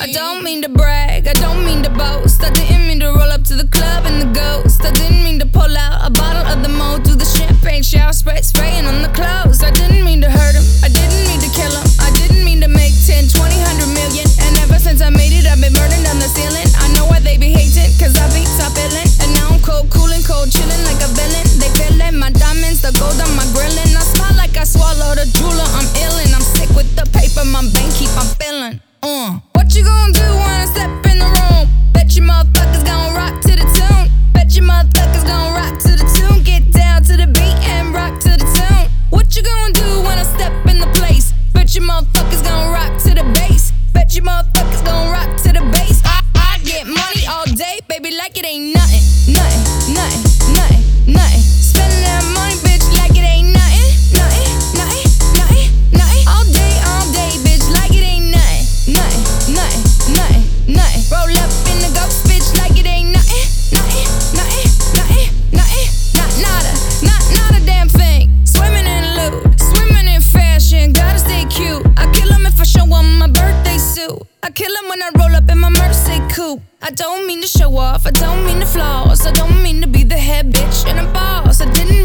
I don't mean to brag, I don't mean to boast. I didn't mean to roll up to the club and the when I roll up in my Mercy coupe. I don't mean to show off, I don't mean to floss, I don't mean to be the head bitch and a boss. I didn't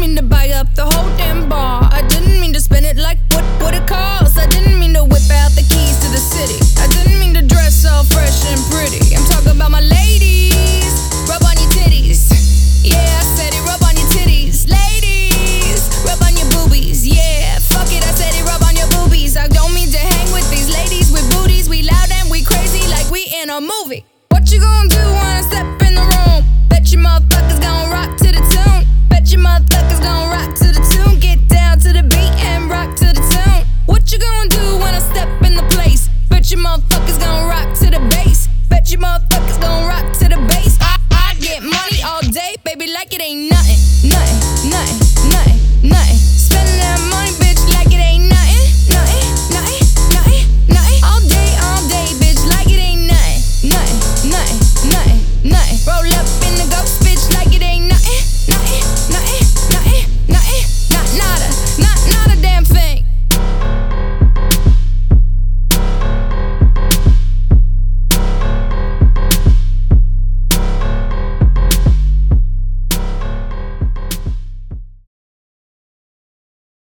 you gonna do when I step in the room? Bet you motherfuckers gonna rock to the tune. Bet you motherfuckers gonna rock to the tune. Get down to the beat and rock to the tune. What you gonna do when I step in the place? Bet you motherfuckers gonna rock to the bass. Bet you motherfuckers gonna rock to the bass. I, I get money all day, baby, like it ain't